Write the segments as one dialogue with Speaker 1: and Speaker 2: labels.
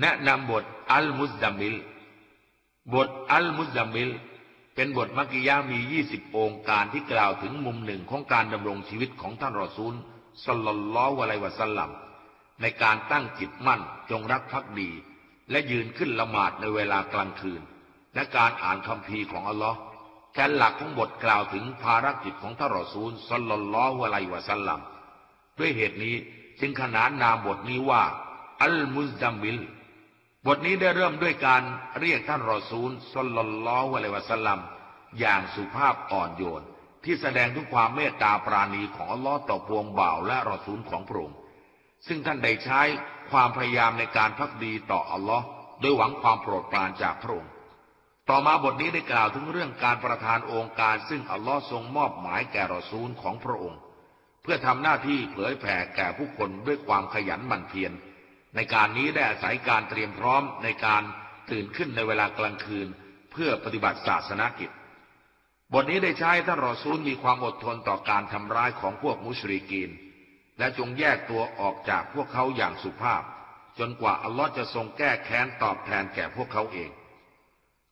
Speaker 1: แนะนำบทอัลมุสดัมิล บทอัลมุสดัมิล เป็นบทมักกิยามี20องค์การที่กล่าวถึงมุมหนึ่งของการดำรงชีวิตของท่านรอซูลสลลลลอฮุอะลัยวะสลัมในการตั้งจิตมั่นจงรักภักดี และยืนขึ้นละหมาดในเวลากลางคืน และการอ่านคำพีของอัลลอฮ์แกนหลักของบทกล่าวถึงภารกิจของท่านรอซูลสลลลลอฮุอะลัยวะสลัมด้วยเหตุนี้จึงขนานนามบทนี้ว่า อัลมุสดัมิล บทนี้ได้เริ่มด้วยการเรียกท่านรอซูลสัลลลลอฮุอะลัยวะสลลัมอย่างสุภาพอ่อนโยน ที่แสดงถึงความเมตตาปราณีของอัลลอฮ์ต่อพวงบ่าวและรอซูลของพระองค์ซึ่งท่านได้ใช้ความพยายามในการพักดีต่ออัลลอฮ์โดยหวังความโปรดปรานจากพระองค์ต่อมาบทนี้ได้กล่าวถึงเรื่องการประทานองค์การซึ่งอัลลอฮ์ทรงมอบหมายแก่รอซูลของพระองค์ เพื่อทำหน้าที่เผยแผ่แก่ผู้คนด้วยความขยันหมั่นเพียร ในการนี้ได้อาศัยการเตรียมพร้อมในการตื่นขึ้นในเวลากลางคืน เพื่อปฏิบัติศาสนกิจ บทนี้ได้ใช้ท่านรอซูลมีความอดทนต่อการทำร้ายของพวกมุชริกีน และจงแยกตัวออกจากพวกเขาอย่างสุภาพ จนกว่าอัลลอฮ์จะทรงแก้แค้นตอบแทนแก่พวกเขาเอง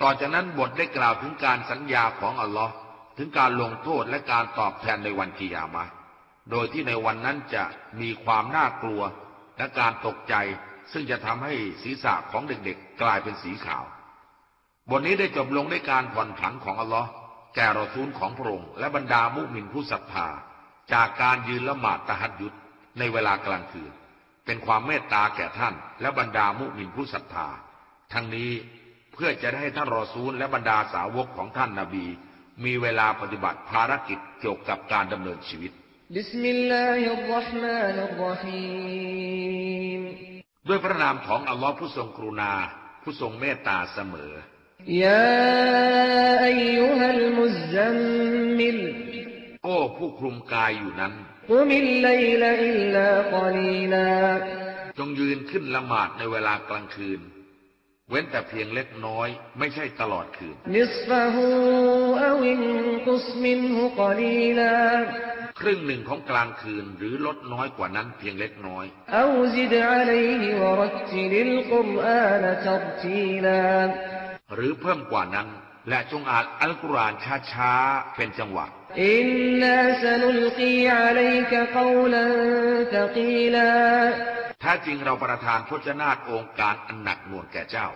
Speaker 1: ต่อจากนั้นบทได้กล่าวถึงการสัญญาของอัลลอฮ์ถึงการลงโทษและการตอบแทนในวันกิยามะโดยที่ในวันนั้นจะมีความน่ากลัว และการตกใจซึ่งจะทำให้ศีรษะของเด็กๆ กลายเป็นสีขาว บทนี้ได้จบลงด้วยการผ่อนผันของอัลลอฮ์แก่รอซูลของพระองค์และบรรดามุมินผู้ศรัทธา จากการยืนละหมาดตะฮัดยุดในเวลากลางคืน เป็นความเมตตาแก่ท่าน และบรรดามุมินผู้ศรัทธา ทั้งนี้เพื่อจะได้ให้ท่านรอซูลและบรรดาสาวกของท่านนาบี มีเวลาปฏิบัติภารกิจเกี่ยวกับการดำเนินชีวิต
Speaker 2: بسم الله الرحمن الرحيم
Speaker 1: ด้วยพระนามของอัลลอฮ์ผู้ทรงกรุณา ผู้ทรงเมตตาเสมอ
Speaker 2: يا أيها المزمل
Speaker 1: โอ้ผู้คลุมกายอยู่นั้น
Speaker 2: قم الليل إلا قليلا
Speaker 1: จงยืนขึ้นละหมาดในเวลากลางคืน เว้นแต่เพียงเล็กน้อย ไม่ใช่ตลอดคืน
Speaker 2: نصفه أو انقص منه قليلا
Speaker 1: ครึ่งหนึ่งของกลางคืนหรือลดน้อยกว่านั้นเพียงเล็กน้อยหรือเพิ่มกว่านั้น และจงอ่านอัลกุรอานช้าๆเป็นจังหวะถ้าจริงเราประทานพจนาตองค์การอันหนักหน่วงแก่เจ้า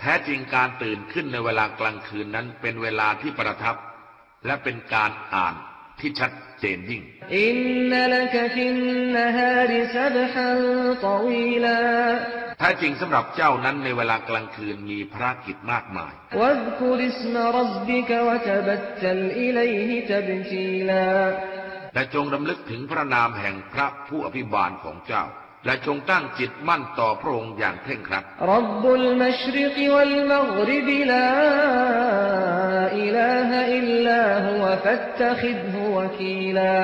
Speaker 1: แท้จริงการตื่นขึ้นในเวลากลางคืนนั้นเป็นเวลาที่ประทับ และเป็นการอ่านที่ชัดเจนยิ่ง
Speaker 2: อินนลกฟิ
Speaker 1: นฮา
Speaker 2: ริซับฮันตวีลา
Speaker 1: ถ้าจริงสำหรับเจ้านั้นในเวลากลางคืนมีภารกิจมากมาย
Speaker 2: واذكر اسم ربك وتبتل إليه تبتيلا
Speaker 1: และจงรำลึกถึงพระนามแห่งพระผู้อภิบาลของเจ้า และจงตั้งจิตมั่นต่อพระองค์อย่างเคร่งครัด
Speaker 2: رب المشرق والمغرب لا إله إلا هو فاتخذه وكيلا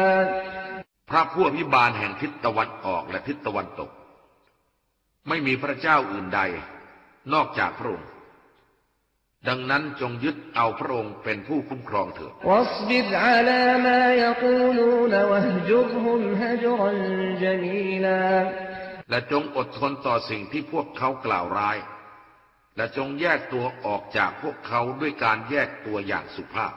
Speaker 1: พระผู้อภิบาลแห่งทิศตะวันออกและทิศตะวันตก ไม่มีพระเจ้าอื่นใด นอกจากพระองค์ ดังนั้นจงยึดเอาพระองค์เป็นผู้คุ้มครองเถิดและจงอดทนต่อสิ่งที่พวกเขากล่าวร้าย และจงแยกตัวออกจากพวกเขาด้วยการแยกตัวอย่างสุภาพ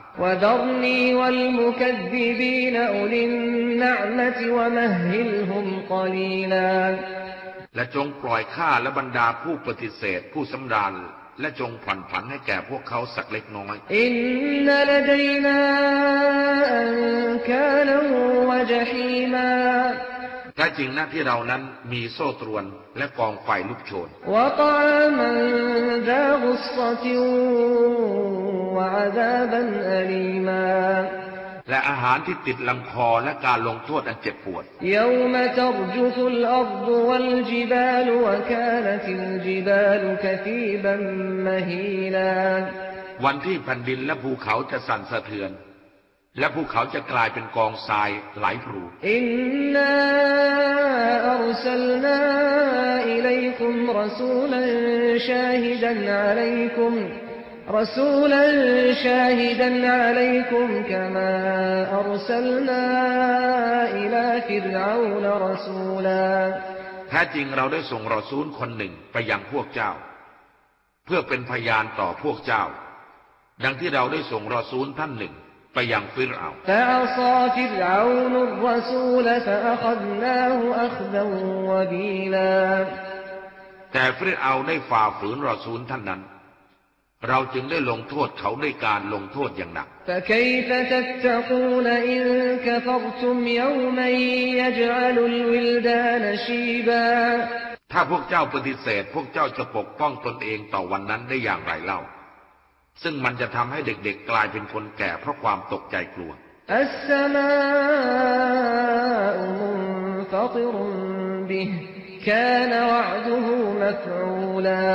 Speaker 1: และจงปล่อยข้าและบรรดาผู้ปฏิเสธผู้สำดาน และจงผ่อนผันให้แก่พวกเขาสักเล็กน้อย
Speaker 2: อินนัล
Speaker 1: ดัยนาอันกาลวะจฮีมาถ้าจริงนะที่เรานั้นมีโซ่ตรวนและกองไฟลุกโชน
Speaker 2: และ
Speaker 1: และอาหารที่ติดลำคอและการลงโทษอันเจ็บปวดวันที่แผ่นดินและภูเขาจะสั่นสะเทือน และภูเขาจะกลายเป็นกองทรายหลายพรู
Speaker 2: อินนาอัรสลนาอิลัยคุมรัสูลันชาฮิดันอะลัยคุม رسولا شاهدا عليكم كما أرسلنا إلى فرعون رسولا
Speaker 1: แท้จริงเราได้ส่งรอซูลคนหนึ่งไปยังพวกเจ้า เพื่อเป็นพยานต่อพวกเจ้า ดังที่เราได้ส่งรอซูลท่านหนึ่งไปยังฟิรเอาน์
Speaker 2: فعصى فرعون الرسول فأخذناه أخذا وبيلا
Speaker 1: แต่ฟิรเอาน์ได้ฝ่าฝืนรอซูลท่านนั้น เราจึงได้ลงโทษเขาด้วยการลงโทษอย่างหนัก
Speaker 2: فكيف تتقون إن كفرتم يوما يجعل الولدان شيبا
Speaker 1: ถ้าพวกเจ้าปฏิเสธ พวกเจ้าจะปกป้องตนเองต่อวันนั้นได้อย่างไรเล่า ซึ่งมันจะทำให้เด็กๆกลายเป็นคนแก่เพราะความตกใจกลัว
Speaker 2: السماء منفطر به كان وعده مفعولا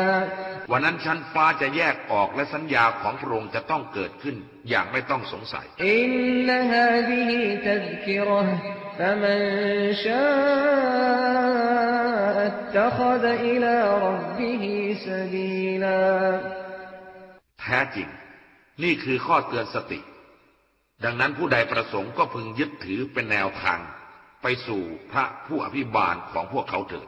Speaker 1: วันนั้นชั้นฟ้าจะแยกออกและสัญญาของพระองค์จะต้องเกิดขึ้นอย่างไม่ต้องสงสัย
Speaker 2: อินนฮาดิตัซกิรห์ฟะมันชาอัตตะคดอิลารับบิฮิสบีลา
Speaker 1: แท้จริง นี่คือข้อเตือนสติ ดังนั้นผู้ใดประสงค์ก็พึงยึดถือเป็นแนวทาง ไปสู่พระผู้อภิบาลของพวกเขาเถิด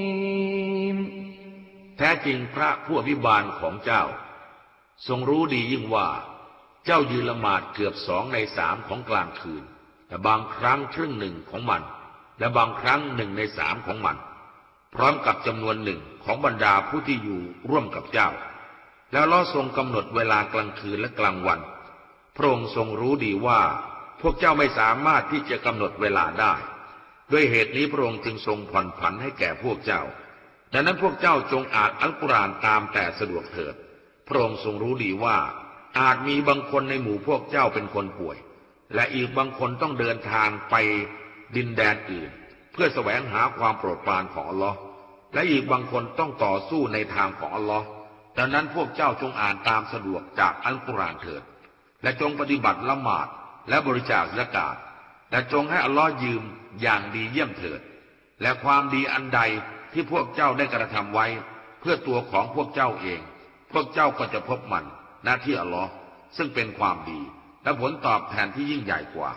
Speaker 1: แท้จริงพระผู้อภิบาลของเจ้า ทรงรู้ดียิ่งว่า เจ้ายืนละหมาดเกือบสองในสามของกลางคืน แต่บางครั้งครึ่งหนึ่งของมัน และบางครั้งหนึ่งในสามของมัน พร้อมกับจำนวนหนึ่งของบรรดาผู้ที่อยู่ร่วมกับเจ้า แล้วล้อทรงกำหนดเวลากลางคืนและกลางวัน พระองค์ทรงรู้ดีว่า พวกเจ้าไม่สามารถที่จะกำหนดเวลาได้ ด้วยเหตุนี้พระองค์จึงทรงผ่อนผันให้แก่พวกเจ้า ดังนั้นพวกเจ้าจงอ่านอัลกุรอานตามแต่สะดวกเถิด พระองค์ทรงรู้ดีว่า อาจมีบางคนในหมู่พวกเจ้าเป็นคนป่วย และอีกบางคนต้องเดินทางไปดินแดนอื่น เพื่อแสวงหาความโปรดปรานของอัลลอฮ์และอีกบางคนต้องต่อสู้ในทางของอัลลอฮ์ดังนั้นพวกเจ้าจงอ่านตามสะดวกจากอัลกุรอานเถิด และจงปฏิบัติละหมาดและบริจาคละกาศและจงให้อัลลอฮ์ยืมอย่างดีเยี่ยมเถิด และความดีอันใด ที่พวกเจ้าได้กระทำไว้ เพื่อตัวของพวกเจ้าเอง พวกเจ้าก็จะพบมันหน้าที่อัลลอฮ์ซึ่งเป็นความดี และผลตอบแทนที่ยิ่งใหญ่กว่า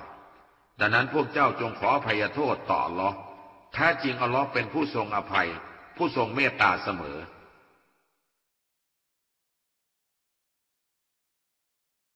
Speaker 1: ดังนั้นพวกเจ้าจงขออภัยโทษต่ออัลลอฮ์แท้จริงอัลลอฮ์เป็นผู้ทรงอภัย ผู้ทรงเมตตาเสมอ